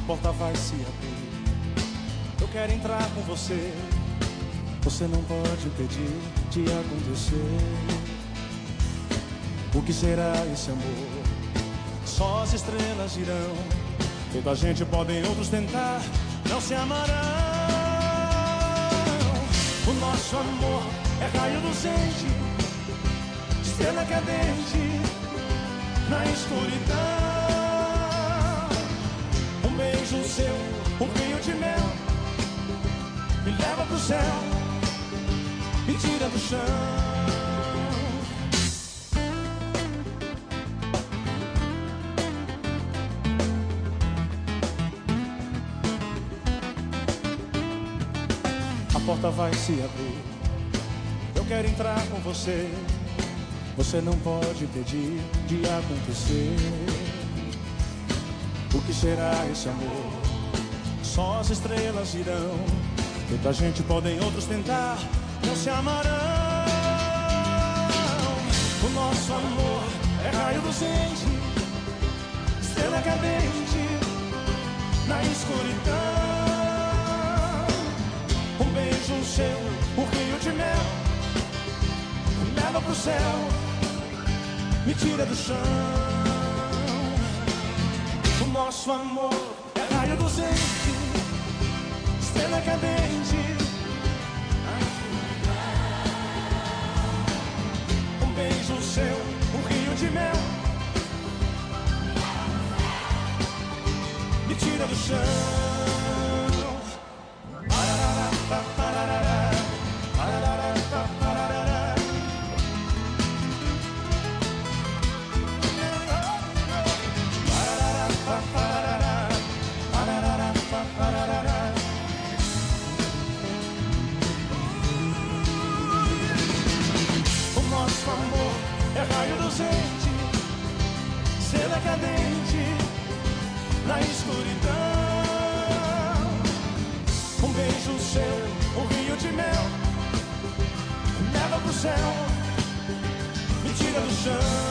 porta vai se abrir. Eu quero entrar com você. Você não pode impedir de acontecer. O que será esse amor? Só as estrelas dirão. Toda a gente podem outros tentar, não se amarão. O nosso amor é raio luzente, estrela cadente na escuridão. Céu, me tira do chão. A porta vai se abrir. Eu quero entrar com você. Você não pode pedir de acontecer. O que será esse amor? Só as estrelas irão. Muita gente podem outros tentar, não se amarão. O nosso amor é raio luzente, estrela cadente na escuridão. Um beijo seu, um rio de mel, me leva pro céu, me tira do chão. O nosso amor é raio luzente, estrela cadente. Um beijo seu, um rio de mel, me tira do chão. Seda cadente na escuridão. Um beijo seu, um rio de mel, me leva pro céu, me tira do chão.